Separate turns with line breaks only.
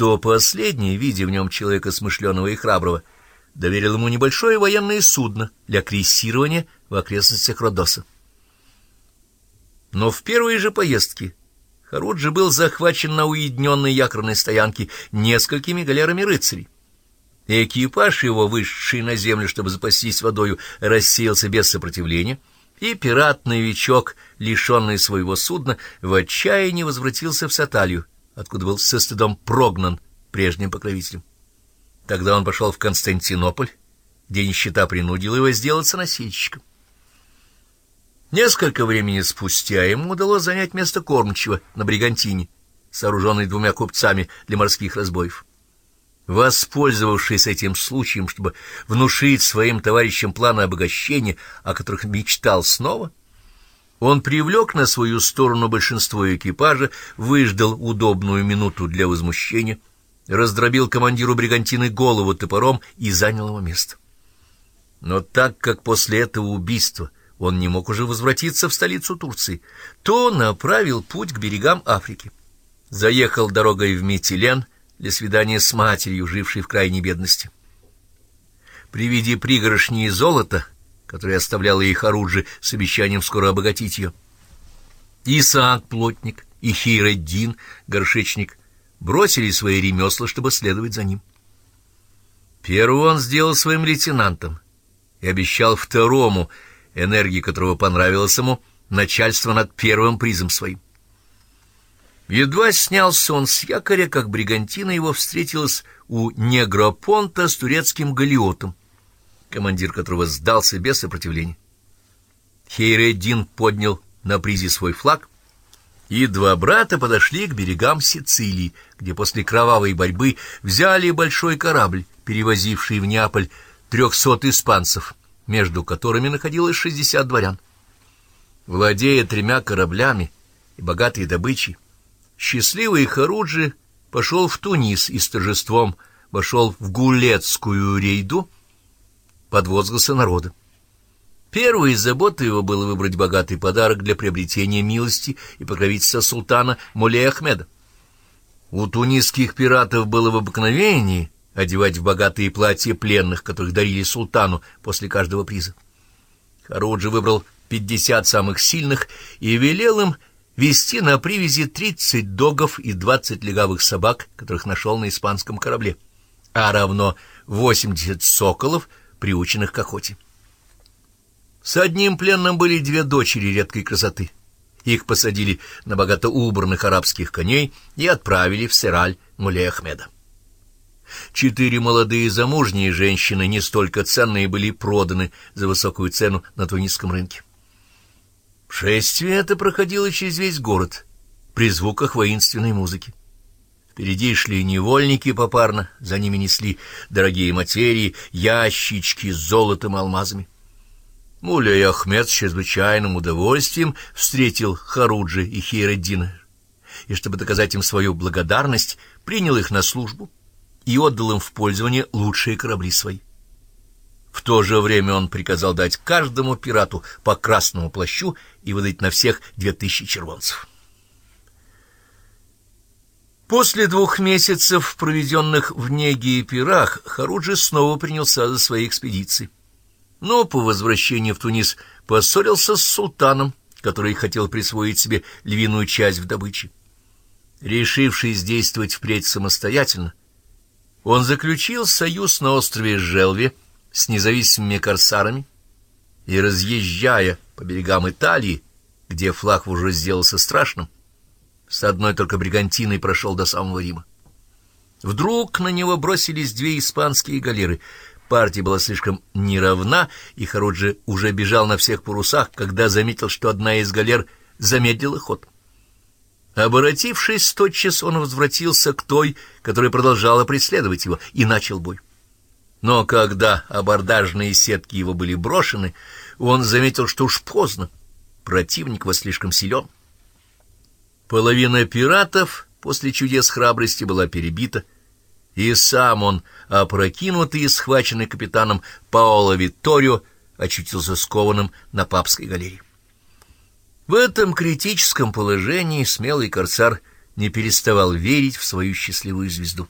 что последний, видя в нем человека смышленого и храброго, доверил ему небольшое военное судно для крейсирования в окрестностях Родоса. Но в первой же поездке Харуджи был захвачен на уединенной якорной стоянке несколькими галерами рыцарей. Экипаж его, вышедший на землю, чтобы запастись водою, рассеялся без сопротивления, и пират-новичок, лишенный своего судна, в отчаянии возвратился в Саталью, откуда был со стыдом прогнан прежним покровителем. Тогда он пошел в Константинополь, где нищета принудила его сделаться носильщиком. Несколько времени спустя ему удалось занять место кормчего на Бригантине, сооруженной двумя купцами для морских разбоев. Воспользовавшись этим случаем, чтобы внушить своим товарищам планы обогащения, о которых мечтал снова, он привлек на свою сторону большинство экипажа, выждал удобную минуту для возмущения, раздробил командиру бригантины голову топором и занял его место. Но так как после этого убийства он не мог уже возвратиться в столицу Турции, то направил путь к берегам Африки. Заехал дорогой в Митилен для свидания с матерью, жившей в крайней бедности. При виде пригоршни золота, которое оставляла их Харуджи с обещанием скоро обогатить ее, Исаак, плотник, и Хейреддин, горшечник, бросили свои ремесла, чтобы следовать за ним. Первого он сделал своим лейтенантом и обещал второму — энергии которого понравилось ему, начальство над первым призом своим. Едва снялся он с якоря, как бригантина его встретилась у Негропонта с турецким галиотом, командир которого сдался без сопротивления. Хейреддин поднял на призе свой флаг, и два брата подошли к берегам Сицилии, где после кровавой борьбы взяли большой корабль, перевозивший в Неаполь трехсот испанцев — между которыми находилось шестьдесят дворян. Владея тремя кораблями и богатой добычей, счастливый Харуджи пошел в Тунис и с торжеством вошел в Гулецкую рейду под возгласы народа. Первой заботой его было выбрать богатый подарок для приобретения милости и покровительства султана Мулей Ахмеда. У тунисских пиратов было в обыкновении одевать в богатые платья пленных, которых дарили султану после каждого приза. Харуджи выбрал пятьдесят самых сильных и велел им вести на привязи тридцать догов и двадцать легавых собак, которых нашел на испанском корабле, а равно восемьдесят соколов, приученных к охоте. С одним пленным были две дочери редкой красоты. Их посадили на богато убранных арабских коней и отправили в Сераль Мулей Ахмеда. Четыре молодые замужние женщины, не столько ценные, были проданы за высокую цену на тунисском рынке. Шествие это проходило через весь город, при звуках воинственной музыки. Впереди шли невольники попарно, за ними несли дорогие материи, ящички с золотом и алмазами. Муля Ахмед с чрезвычайным удовольствием встретил Харуджи и Хейреддина, и, чтобы доказать им свою благодарность, принял их на службу и отдал им в пользование лучшие корабли свои. В то же время он приказал дать каждому пирату по красному плащу и выдать на всех две тысячи червонцев. После двух месяцев, проведенных в Неге и Пирах, Харуджи снова принялся за свои экспедиции. Но по возвращении в Тунис поссорился с султаном, который хотел присвоить себе львиную часть в добыче. Решившись действовать впредь самостоятельно, он заключил союз на острове Желве с независимыми корсарами и, разъезжая по берегам Италии, где флаг уже сделался страшным, с одной только бригантиной прошел до самого Рима. Вдруг на него бросились две испанские галеры. Партия была слишком неравна, и Харуджи уже бежал на всех парусах, когда заметил, что одна из галер замедлила ход. Оборотившись тотчас, он возвратился к той, которая продолжала преследовать его, и начал бой. Но когда абордажные сетки его были брошены, он заметил, что уж поздно, противник его слишком силен. Половина пиратов после чудес храбрости была перебита, и сам он, опрокинутый и схваченный капитаном Паоло Витторио, очутился скованным на папской галерее. В этом критическом положении смелый корсар не переставал верить в свою счастливую звезду.